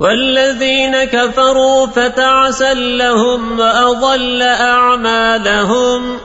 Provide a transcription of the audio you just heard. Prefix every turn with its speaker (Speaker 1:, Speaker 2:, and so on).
Speaker 1: والذين كفروا فتعسل لهم وأضل أعمالهم